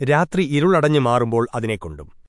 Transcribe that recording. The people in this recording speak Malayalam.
രാത്രി ഇരുളടഞ്ഞു മാറുമ്പോൾ അതിനെക്കൊണ്ടും